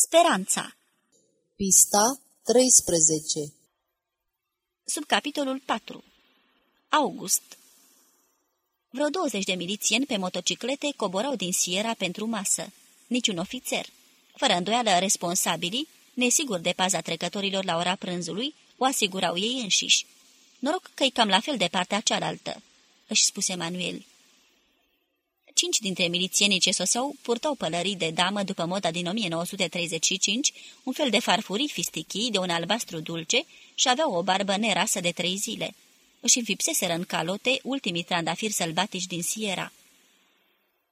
Speranța Pista 13 Subcapitolul 4 August Vreo 20 de milițieni pe motociclete coborau din Sierra pentru masă. Niciun ofițer. Fără îndoială responsabilii, nesiguri de paza trecătorilor la ora prânzului, o asigurau ei înșiși. Noroc că e cam la fel de partea cealaltă, își spuse Manuel. Cinci dintre milițienii ce soseau purtau pălării de damă după moda din 1935, un fel de farfurii fistichii de un albastru dulce și aveau o barbă nerasă de trei zile. Își înfipseseră în calote ultimii trandafiri sălbatici din Sierra.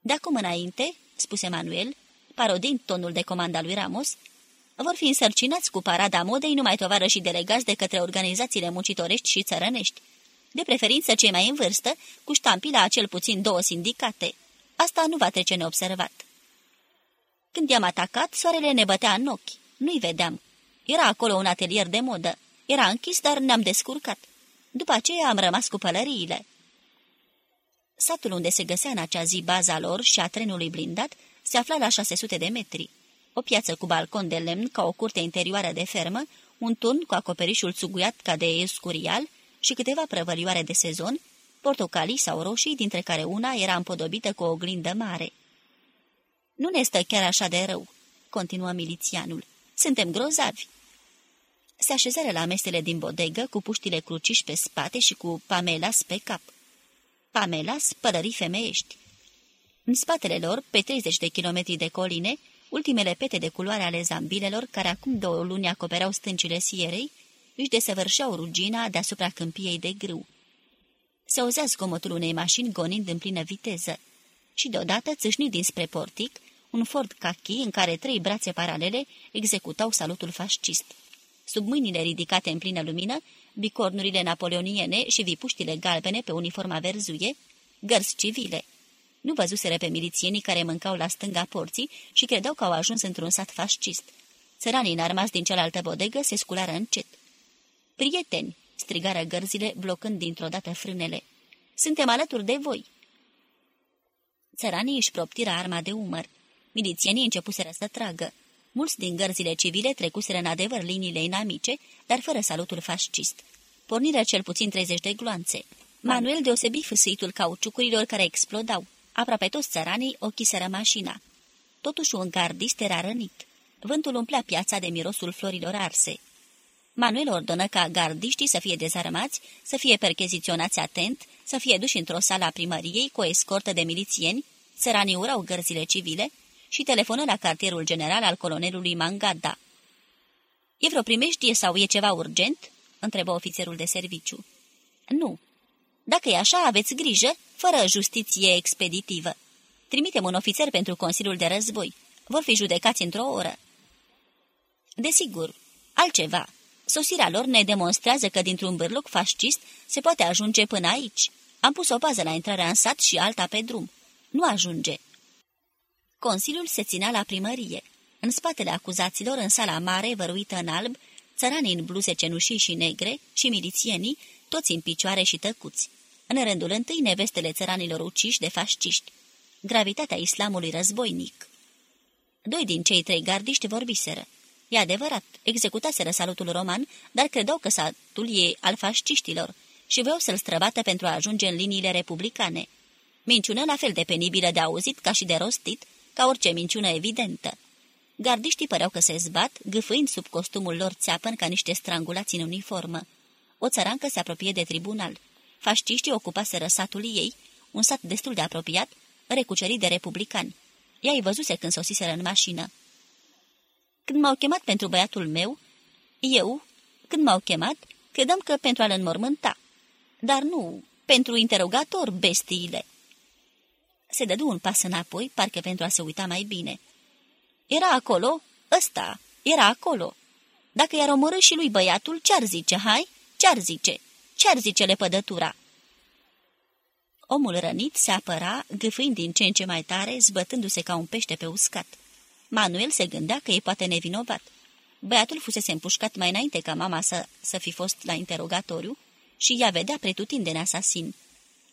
De acum înainte, spuse Manuel, parodind tonul de comanda lui Ramos, vor fi însărcinați cu parada modei numai și delegați de către organizațiile muncitorești și țărănești, de preferință cei mai în vârstă, cu ștampila a cel puțin două sindicate. Asta nu va trece neobservat. Când i-am atacat, soarele ne bătea în ochi. Nu-i vedeam. Era acolo un atelier de modă. Era închis, dar ne-am descurcat. După aceea am rămas cu pălăriile. Satul unde se găsea în acea zi baza lor și a trenului blindat se afla la 600 de metri. O piață cu balcon de lemn ca o curte interioară de fermă, un turn cu acoperișul țuguiat ca de escurial și câteva prăvălioare de sezon, portocalii sau roșii, dintre care una era împodobită cu o oglindă mare. Nu ne stă chiar așa de rău," continuă milițianul. Suntem grozavi." Se așezară la mesele din bodegă, cu puștile cruciși pe spate și cu pamelas pe cap. Pamelas, pălării femeiești. În spatele lor, pe 30 de kilometri de coline, ultimele pete de culoare ale zambilelor, care acum două luni acopereau stâncile sierei, își desăvârșeau rugina deasupra câmpiei de grâu. Se auzea zgomotul unei mașini gonind în plină viteză și deodată țâșni dinspre portic un Ford Kaki în care trei brațe paralele executau salutul fascist. Sub mâinile ridicate în plină lumină, bicornurile napoleoniene și vipuștile galbene pe uniforma verzuie, gărzi civile. Nu văzuseră pe milițienii care mâncau la stânga porții și credeau că au ajuns într-un sat fascist. Țăranii înarmați din cealaltă bodegă se sculară încet. Prieteni!" strigară gărzile, blocând dintr-o dată frânele. Suntem alături de voi!" Țăranii își proptiră arma de umăr. Milițienii începuseră să tragă. Mulți din gărzile civile trecuseră în adevăr liniile inamice, dar fără salutul fascist. Porniră cel puțin 30 de gloanțe. Manuel deosebi fâsâitul cauciucurilor care explodau. Aproape toți țăranii ochiseră mașina. Totuși un gardist era rănit. Vântul umplea piața de mirosul florilor arse. Manuel ordonă ca gardiștii să fie dezarmați, să fie percheziționați atent, să fie duși într-o sală a primăriei cu o escortă de milițieni, țăranii urau gărzile civile și telefonă la cartierul general al colonelului Mangada. E vreo primejdie sau e ceva urgent?" întrebă ofițerul de serviciu. Nu. Dacă e așa, aveți grijă, fără justiție expeditivă. Trimitem un ofițer pentru Consiliul de Război. Vor fi judecați într-o oră." Desigur, altceva. Sosirea lor ne demonstrează că dintr-un bârluc fascist se poate ajunge până aici. Am pus o pază la intrarea în sat și alta pe drum. Nu ajunge. Consiliul se ținea la primărie. În spatele acuzaților, în sala mare, văruită în alb, țăranii în bluze cenușii și negre și milițienii, toți în picioare și tăcuți. În rândul întâi, nevestele țăranilor uciși de fasciști. Gravitatea islamului războinic. Doi din cei trei gardiști vorbiseră. E adevărat, executaseră salutul roman, dar credeau că satul e al fasciștilor și vreau să-l străbată pentru a ajunge în liniile republicane. Minciună la fel de penibilă de auzit ca și de rostit, ca orice minciună evidentă. Gardiștii păreau că se zbat, gâfâind sub costumul lor țeapăn ca niște strangulați în uniformă. O țărancă se apropie de tribunal. Fasciștii ocupaseră satul ei, un sat destul de apropiat, recucerit de republicani. Ea îi văzuse când sosiseră în mașină. Când m-au chemat pentru băiatul meu, eu, când m-au chemat, credeam că pentru a-l înmormânta. Dar nu, pentru interogator, bestiile. Se dădu un pas înapoi, parcă pentru a se uita mai bine. Era acolo, ăsta, era acolo. Dacă i-ar omorâ și lui băiatul, ce-ar zice, hai? Ce-ar zice? Ce-ar zice lepădătura? Omul rănit se apăra, gâfâind din ce în ce mai tare, zbătându-se ca un pește pe uscat. Manuel se gândea că e poate nevinovat. Băiatul fusese împușcat mai înainte ca mama să, să fi fost la interogatoriu și ea vedea pretutindeni asasin.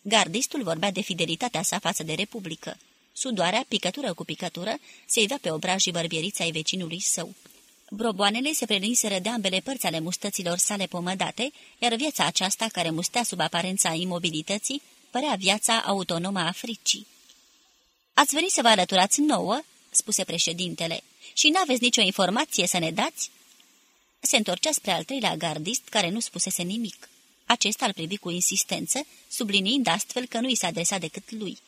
Gardistul vorbea de fidelitatea sa față de Republică. Sudoarea, picătură cu picătură, se ivea pe obrajii bărbierița ai vecinului său. Broboanele se prelinseră de ambele părți ale mustăților sale pomădate, iar viața aceasta, care mustea sub aparența imobilității, părea viața autonomă a fricii. Ați venit să vă alăturați nouă?" Spuse președintele. Și n-aveți nicio informație să ne dați?" Se întorcea spre al treilea gardist, care nu spusese nimic. Acesta îl privi cu insistență, subliniind astfel că nu i s-a adresat decât lui.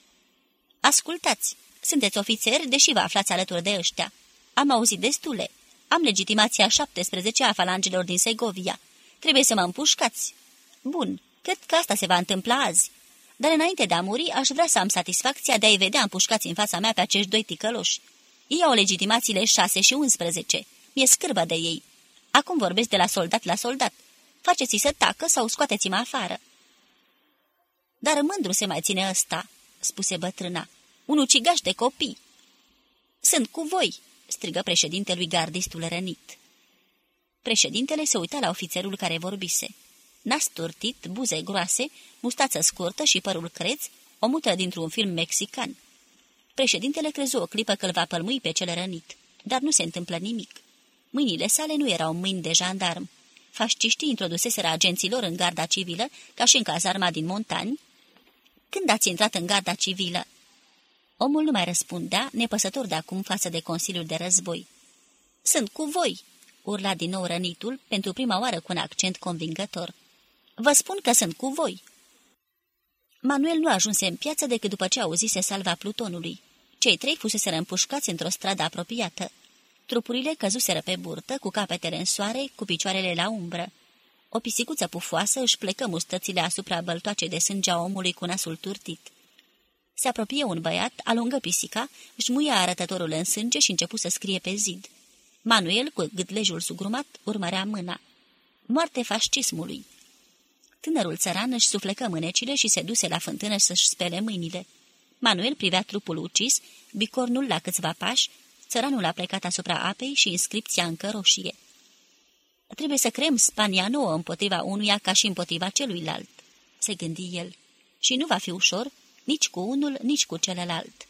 Ascultați! Sunteți ofițeri, deși vă aflați alături de ăștia. Am auzit destule. Am legitimația 17 a falangelor din Segovia. Trebuie să mă împușcați. Bun, cred că asta se va întâmpla azi. Dar înainte de a muri, aș vrea să am satisfacția de a-i vedea împușcați în fața mea pe acești doi ticăloși. Ei au legitimațiile 6 și 11. Mi-e scârbă de ei. Acum vorbesc de la soldat la soldat. Faceți-i să tacă sau scoateți-mă afară. Dar mândru se mai ține ăsta, spuse bătrâna. Un ucigaș de copii. Sunt cu voi, strigă președintelui gardistul rănit. Președintele se uita la ofițerul care vorbise. Nas turtit, buze groase, mustață scurtă și părul creț, o mută dintr-un film mexican. Președintele crezu o clipă că îl va pălmui pe cel rănit, dar nu se întâmplă nimic. Mâinile sale nu erau mâini de jandarm. Fasciștii introduseseră agenților în garda civilă, ca și în cazarma din montani. Când ați intrat în garda civilă? Omul nu mai răspundea, nepăsător de acum față de Consiliul de Război. Sunt cu voi!" urla din nou rănitul, pentru prima oară cu un accent convingător. Vă spun că sunt cu voi!" Manuel nu ajunse în piață decât după ce auzise salva plutonului. Cei trei fuseseră împușcați într-o stradă apropiată. Trupurile căzuseră pe burtă, cu capetele în soare, cu picioarele la umbră. O pisicuță pufoasă își plecă mustățile asupra băltoace de sânge a omului cu nasul turtit. Se apropie un băiat, alungă pisica, își muia arătătorul în sânge și începu să scrie pe zid. Manuel, cu gâtlejul sugrumat, urmărea mâna. Moarte fascismului! Tânărul țăran își suflecă mânecile și se duse la fântână să-și spele mâinile. Manuel privea trupul ucis, bicornul la câțiva pași, țăranul a plecat asupra apei și inscripția încă roșie. Trebuie să creăm Spania nouă împotriva unuia ca și împotriva celuilalt, se gândi el. Și nu va fi ușor, nici cu unul, nici cu celălalt.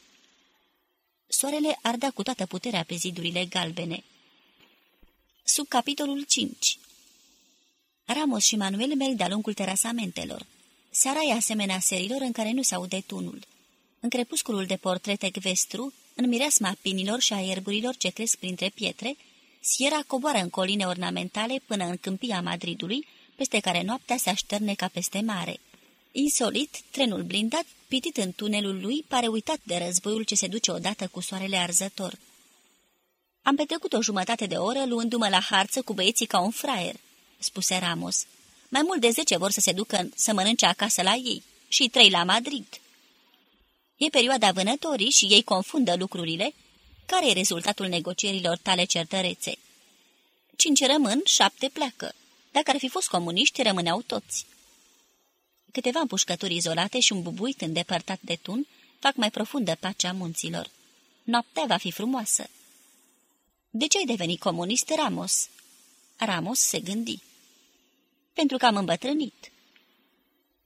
Soarele ardea cu toată puterea pe zidurile galbene. Sub capitolul 5 Ramos și Manuel merg de-a lungul terasamentelor. Seara e asemenea serilor în care nu se aude tunul. În crepusculul de portrete vestru, în mireasma pinilor și a ierburilor ce cresc printre pietre, Sierra coboară în coline ornamentale până în câmpia Madridului, peste care noaptea se așterne ca peste mare. Insolit, trenul blindat, pitit în tunelul lui, pare uitat de războiul ce se duce odată cu soarele arzător. Am petrecut o jumătate de oră luându-mă la harță cu băieții ca un fraier, spuse Ramos. Mai mult de zece vor să se ducă să mănânce acasă la ei și trei la Madrid. E perioada vânătorii și ei confundă lucrurile. Care e rezultatul negocierilor tale certărețe? Cinci rămân, șapte pleacă. Dacă ar fi fost comuniști, rămâneau toți. Câteva împușcături izolate și un bubuit îndepărtat de tun fac mai profundă pacea munților. Noaptea va fi frumoasă. De ce ai devenit comunist, Ramos?" Ramos se gândi. Pentru că am îmbătrânit.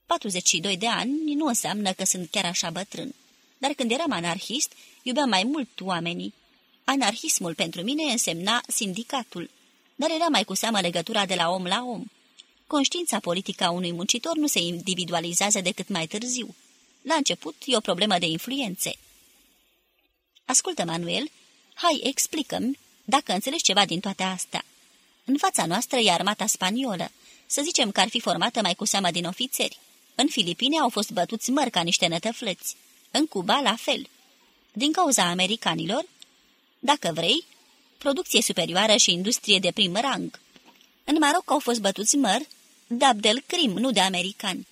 42 de ani nu înseamnă că sunt chiar așa bătrân. Dar când eram anarhist, iubeam mai mult oamenii. Anarhismul pentru mine însemna sindicatul, dar era mai cu seamă legătura de la om la om. Conștiința politică a unui muncitor nu se individualizează decât mai târziu. La început e o problemă de influențe. Ascultă, Manuel, hai, explică-mi dacă înțelegi ceva din toate astea. În fața noastră e armata spaniolă. Să zicem că ar fi formată mai cu seamă din ofițeri. În Filipine au fost bătuți măr ca niște nătăflăți. În Cuba, la fel. Din cauza americanilor? Dacă vrei, producție superioară și industrie de prim rang. În Maroc au fost bătuți măr de Abdelkrim, nu de americani.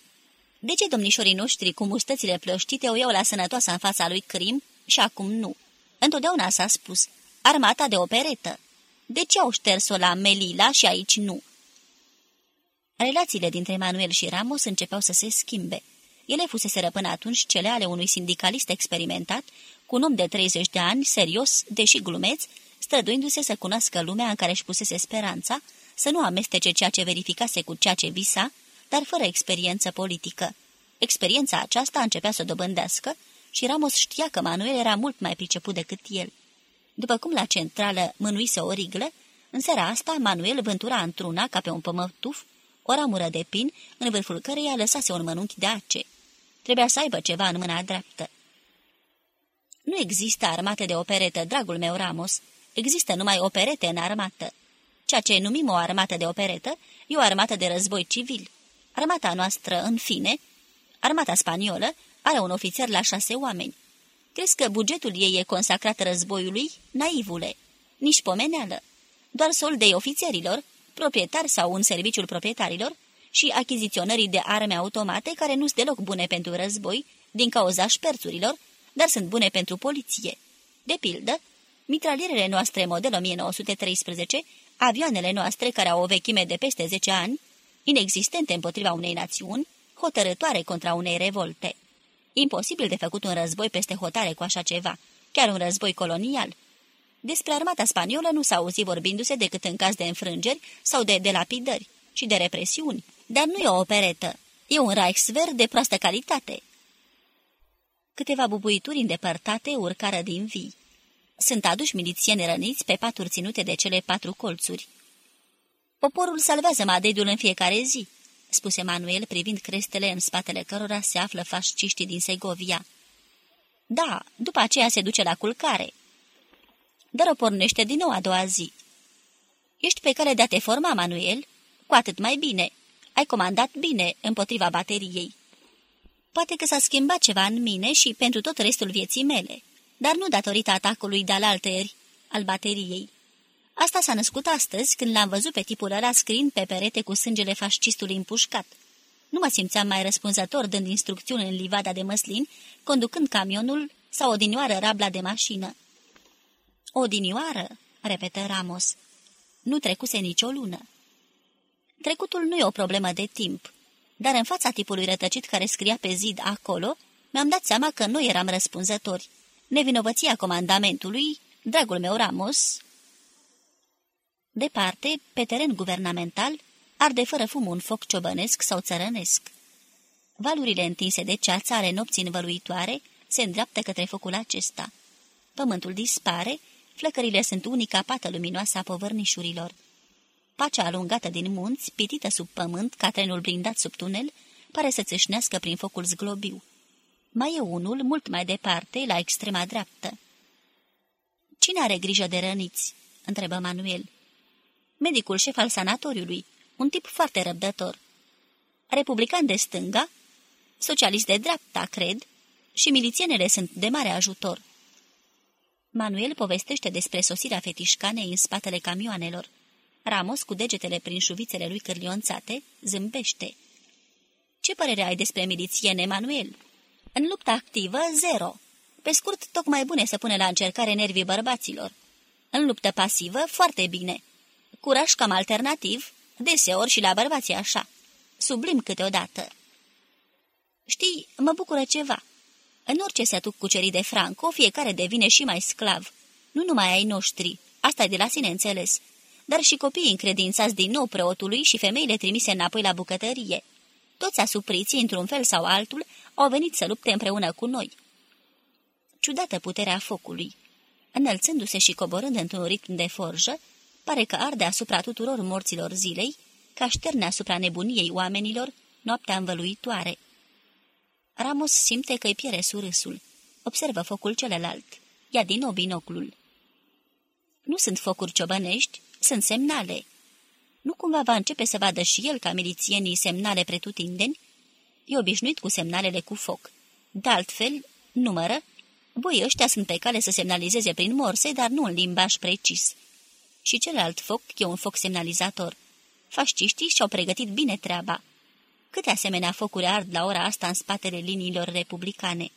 De ce domnișorii noștri cu mustățile plăștite o iau la sănătoasa în fața lui Crim și acum nu? Întotdeauna s-a spus, armata de operetă. De ce au șters-o la Melila și aici nu? Relațiile dintre Manuel și Ramos începeau să se schimbe. Ele fuseseră până atunci cele ale unui sindicalist experimentat, cu un om de 30 de ani, serios, deși glumeț, străduindu-se să cunoască lumea în care își pusese speranța, să nu amestece ceea ce verificase cu ceea ce visa, dar fără experiență politică. Experiența aceasta începea să o dobândească și Ramos știa că Manuel era mult mai priceput decât el. După cum la centrală mânuise o riglă, în seara asta Manuel vântura într-una, ca pe un pămătuf, o ramură de pin, în vârful căreia lăsase un mănunchi de ace. Trebuia să aibă ceva în mâna dreaptă. Nu există armată de operetă, dragul meu Ramos. Există numai operete în armată. Ceea ce numim o armată de operetă e o armată de război civil. Armata noastră, în fine, armata spaniolă, are un ofițer la șase oameni. Crezi că bugetul ei e consacrat războiului? Naivule! Nici pomeneală. Doar soldei ofițerilor, proprietari sau în serviciul proprietarilor, și achiziționării de arme automate care nu sunt deloc bune pentru război, din cauza șperțurilor, dar sunt bune pentru poliție. De pildă, mitralierele noastre model 1913, avioanele noastre care au o vechime de peste 10 ani, inexistente împotriva unei națiuni, hotărătoare contra unei revolte. Imposibil de făcut un război peste hotare cu așa ceva, chiar un război colonial. Despre armata spaniolă nu s-a auzit vorbindu-se decât în caz de înfrângeri sau de delapidări și de represiuni, dar nu e o operetă, e un Reichswehr de proastă calitate. Câteva bubuituri îndepărtate urcară din vii. Sunt aduși milițieni răniți pe paturi ținute de cele patru colțuri. Poporul salvează Madridul în fiecare zi, spuse Manuel privind crestele în spatele cărora se află fasciștii din Segovia. Da, după aceea se duce la culcare. Dar o pornește din nou a doua zi. Ești pe cale de a te forma, Manuel? Cu atât mai bine. Ai comandat bine împotriva bateriei. Poate că s-a schimbat ceva în mine și pentru tot restul vieții mele, dar nu datorită atacului de-al alteri, al bateriei. Asta s-a născut astăzi, când l-am văzut pe tipul ăla scriind pe perete cu sângele fascistului împușcat. Nu mă simțeam mai răspunzător dând instrucțiuni în livada de măslin, conducând camionul sau odinioară rabla de mașină. Odinioară, repetă Ramos. Nu trecuse nicio lună. Trecutul nu e o problemă de timp, dar în fața tipului rătăcit care scria pe zid acolo, mi-am dat seama că noi eram răspunzători. Nevinovăția comandamentului, dragul meu Ramos... Departe, pe teren guvernamental, arde fără fum un foc ciobănesc sau țărănesc. Valurile întinse de ceață ale nopții învăluitoare se îndreaptă către focul acesta. Pământul dispare, flăcările sunt unica pată luminoasă a povărnișurilor. Pacea alungată din munți, pitită sub pământ, ca trenul blindat sub tunel, pare să țâșnească prin focul zglobiu. Mai e unul, mult mai departe, la extrema dreaptă. Cine are grijă de răniți?" întrebă Manuel. Medicul șef al sanatoriului, un tip foarte răbdător. Republican de stânga, socialist de dreapta, cred, și milițienele sunt de mare ajutor. Manuel povestește despre sosirea fetișcanei în spatele camioanelor. Ramos, cu degetele prin șuvițele lui cârlionțate, zâmbește. Ce părere ai despre milițiene, Emanuel?" În lupta activă, zero. Pe scurt, tocmai bune să pune la încercare nervii bărbaților. În luptă pasivă, foarte bine. Curaj cam alternativ, deseori și la bărbații așa. Sublim câteodată. Știi, mă bucură ceva. În orice sătuc cucerit de Franco, fiecare devine și mai sclav. Nu numai ai noștri, asta e de la sine înțeles, dar și copiii încredințați din nou preotului și femeile trimise înapoi la bucătărie. Toți asupriții, într-un fel sau altul, au venit să lupte împreună cu noi. Ciudată puterea focului. Înălțându-se și coborând într-un ritm de forjă, pare că arde asupra tuturor morților zilei, ca șterne asupra nebuniei oamenilor, noaptea învăluitoare. Ramos simte că-i piere surâsul. Observă focul celălalt. Ia din nou binoclul. Nu sunt focuri ciobănești, sunt semnale. Nu cumva va începe să vadă și el ca milițienii semnale pretutindeni? E obișnuit cu semnalele cu foc. De altfel, numără, voi ăștia sunt pe cale să semnalizeze prin morse, dar nu în limbaj precis. Și celălalt foc e un foc semnalizator. Fasciștii și-au pregătit bine treaba. Câte asemenea focuri ard la ora asta în spatele liniilor republicane?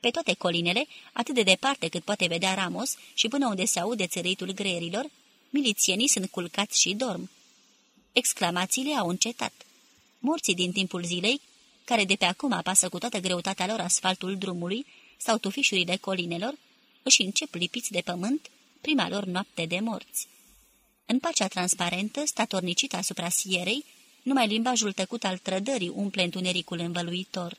Pe toate colinele, atât de departe cât poate vedea Ramos și până unde se aude țăritul greierilor, milițienii sunt culcați și dorm. Exclamațiile au încetat. Morții din timpul zilei, care de pe acum apasă cu toată greutatea lor asfaltul drumului sau tufișurile colinelor, își încep lipiți de pământ prima lor noapte de morți. În pacea transparentă, statornicită asupra sierei, numai limbajul tăcut al trădării umple întunericul învăluitor.